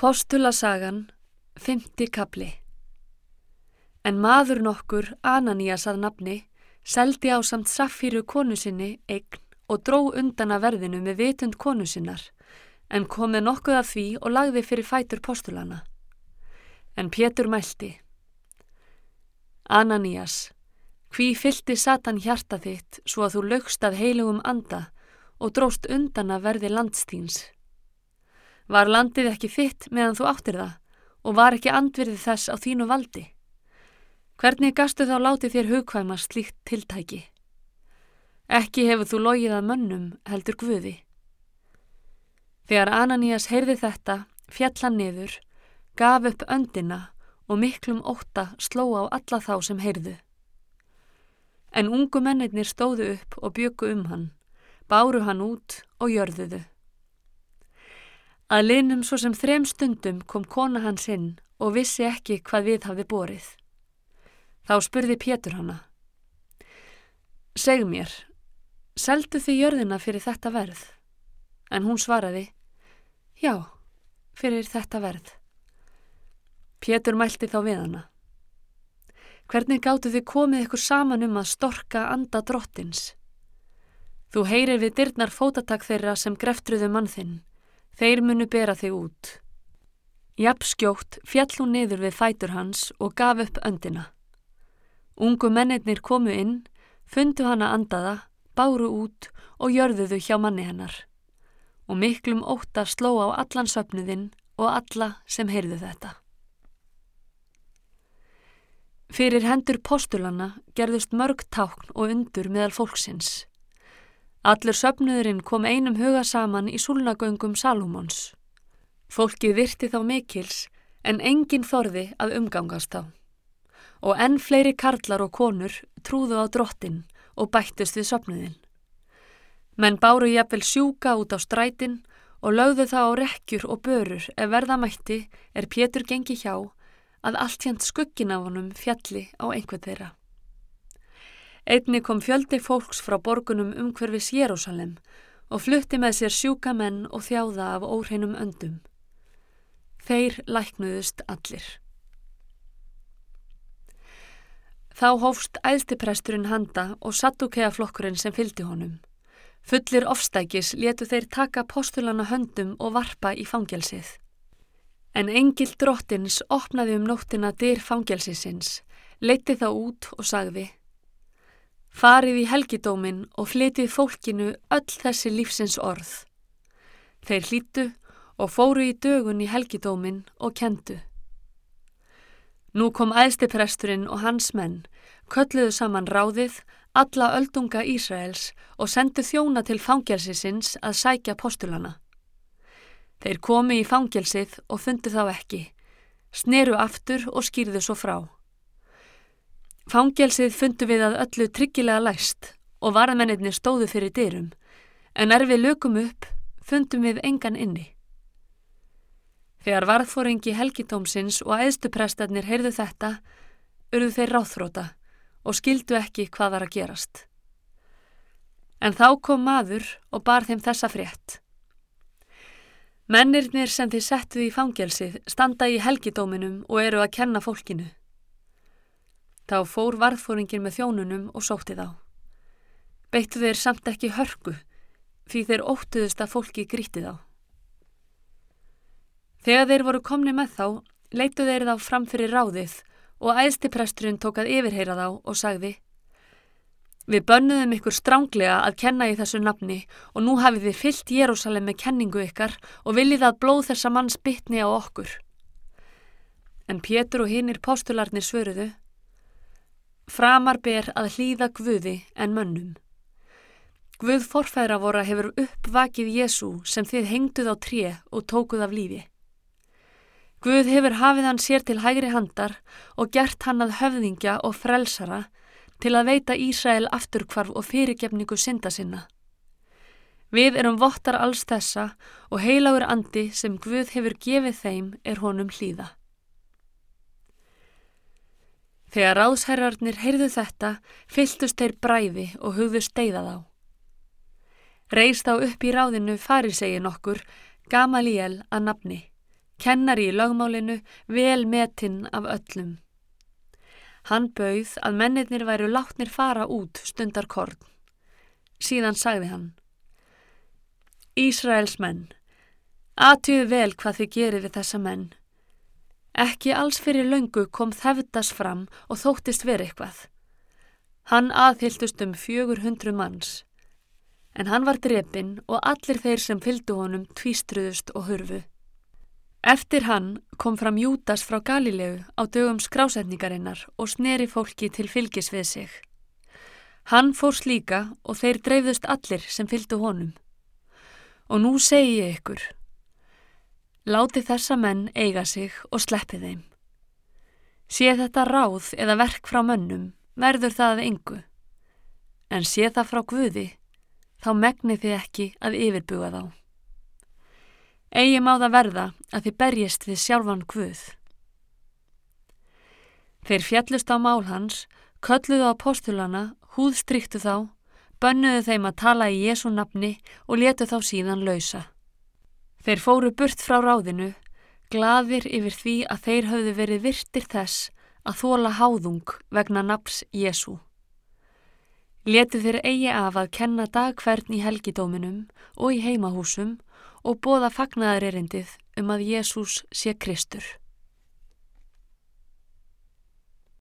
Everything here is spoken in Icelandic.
Postulasagan, fymti kapli En maður nokkur, Ananías að nafni, seldi á samt Safíru konu sinni eign og dró undan að verðinu með vitund konu sinnar, en kom með nokkuð af því og lagði fyrir fætur postulana. En Pétur mælti. Ananías, hví fylti Satan hjarta þitt svo að þú lögst að heilugum anda og dróst undan að verði landstíns? Var landið ekki þitt meðan þú áttir það og var ekki andverðið þess á þínu valdi? Hvernig gastu þá látið þér hugkvæma slíkt tiltæki? Ekki hefur þú logið að mönnum heldur guði. Þegar Ananías heyrði þetta, fjall hann niður, gaf upp öndina og miklum ótta sló á alla þá sem heyrðu. En ungu mennirnir stóðu upp og byggu um hann, báru hann út og jörðuðu. Að linnum svo sem þrem stundum kom kona hans inn og vissi ekki hvað við hafði borið. Þá spurði Pétur hana. Seg mér, seldu þið jörðina fyrir þetta verð? En hún svaraði, já, fyrir þetta verð. Pétur mælti þá við hana. Hvernig gáttu þið komið ykkur saman um að storka anda drottins? Þú heyrir við dyrnar fótatak þeirra sem greftruðu mann þinn Þeir munu bera þig út. Japskjótt fjall hún niður við fætur hans og gaf upp öndina. Ungu mennirnir komu inn, fundu hana andaða, báru út og jörðuðu hjá manni hennar. Og miklum óta sló á allan söpnuðinn og alla sem heyrðu þetta. Fyrir hendur postulanna gerðust mörg tákn og undur meðal fólksins. Allur söpnuðurinn kom einum huga saman í súlnagöngum Salomons. Fólkið virti þá mikils en engin þorði að umgangast þá. Og enn fleiri karlar og konur trúðu á drottin og bættust við söpnuðinn. Menn báru jafnvel sjúka út á strætin og lögðu það á rekkjur og börur ef verðamætti er Pétur gengi hjá að allt hérnt skuggin af honum fjalli á einhvern þeirra. Einni kom fjöldi fólks frá borgunum umhverfis Jérúsalem og flutti með sér sjúka menn og þjáða af óhreinum öndum. Þeir læknuðust allir. Þá hófst æðstipresturinn handa og sattúkea flokkurinn sem fyldi honum. Fullir ofstækis letu þeir taka postulana höndum og varpa í fangelsið. En engil drottins opnaði um nóttina dyr fangelsisins, leiti þá út og sagði Farið í helgidómin og flytið fólkinu öll þessi lífsins orð. Þeir hlýttu og fóru í dögun í helgidómin og kendu. Nú kom æðstipresturinn og hans menn, kölluðu saman ráðið, alla öldunga Ísraels og sendu þjóna til fangelsisins að sækja postulana. Þeir komi í fangelsið og fundu þá ekki, sneru aftur og skýrðu svo frá. Fangelsið fundu við að öllu tryggilega læst og varðmennirni stóðu fyrir dyrum, en er við lökum upp fundum við engan inni. Þegar varðfóringi helgitómsins og æðstuprestarnir heyrðu þetta, urðu þeir ráþróta og skildu ekki hvað var að gerast. En þá kom maður og bar þeim þessa frétt. Mennirnir sem þið settuð í fangelsið standa í helgidóminum og eru að kenna fólkinu. Þá fór varðfóringin með þjónunum og sótti þá. Beittu þeir samt ekki hörku því þeir óttuðust að fólki gríti þá. Þegar þeir voru komni með þá, leitu þeir þá fram fyrir ráðið og æðstipresturinn tók að yfirheyra þá og sagði Við bönnuðum ykkur stránglega að kenna í þessu nafni og nú hafið þið fyllt Jérúsalem með kenningu ykkar og viljið að blóð þessa manns bytni á okkur. En Pétur og hinnir postularnir svöruðu Framar ber að hlýða Guði en mönnum. Guð forfæðra vora hefur uppvakið Jésu sem þið hengduð á tré og tókuð af lífi. Guð hefur hafið hann sér til hægri handar og gert hann að höfðingja og frelsara til að veita Ísrael afturkvarf og fyrirgefningu synda sinna. Við erum vottar alls þessa og heilagur andi sem Guð hefur gefið þeim er honum hlýða. Þegar ráðsherrarnir heyrðu þetta, fyltust þeir bræði og hugðu steiða þá. Reist á upp í ráðinu farisegin okkur, Gamaliel að nafni, kennari í lögmálinu, vel metinn af öllum. Hann bauð að mennirnir væru látnir fara út stundar korn. Síðan sagði hann, Ísraels menn, aðtýðu vel hvað þið gerir við þessa menn. Ekki alls fyrir löngu kom þeftas fram og þóttist verið eitthvað. Hann aðhyldust um fjögur hundru manns, en hann var drepinn og allir þeir sem fylgdu honum tvístruðust og hurfu. Eftir hann kom fram Jútas frá Galilegu á dögum skrásetningarinnar og sneri fólki til fylgis við sig. Hann fór slíka og þeir dreifðust allir sem fylgdu honum. Og nú segi ég ykkur, láti þessa menn eiga sig og sleppi þeim. Sé þetta ráð eða verk frá mönnum, verður það engu. En sé það frá Guði, þá megni þið ekki að yfirbuga þá. Egi má það verða að þið berjist við sjálfan Guð. Þeir fjallust á mál hans, kölluðu á postulana, húðstryktu þá, bönnuðu þeim að tala í Jésu nafni og letu þá síðan lausa. Þeir fóru burt frá ráðinu, gladir yfir því að þeir höfðu verið virtir þess að þóla háðung vegna nafns Jésu. Letu þeir eigi af að kenna dagfærn í helgidóminum og í heimahúsum og bóða fagnaðarerindið um að Jésús sé Kristur.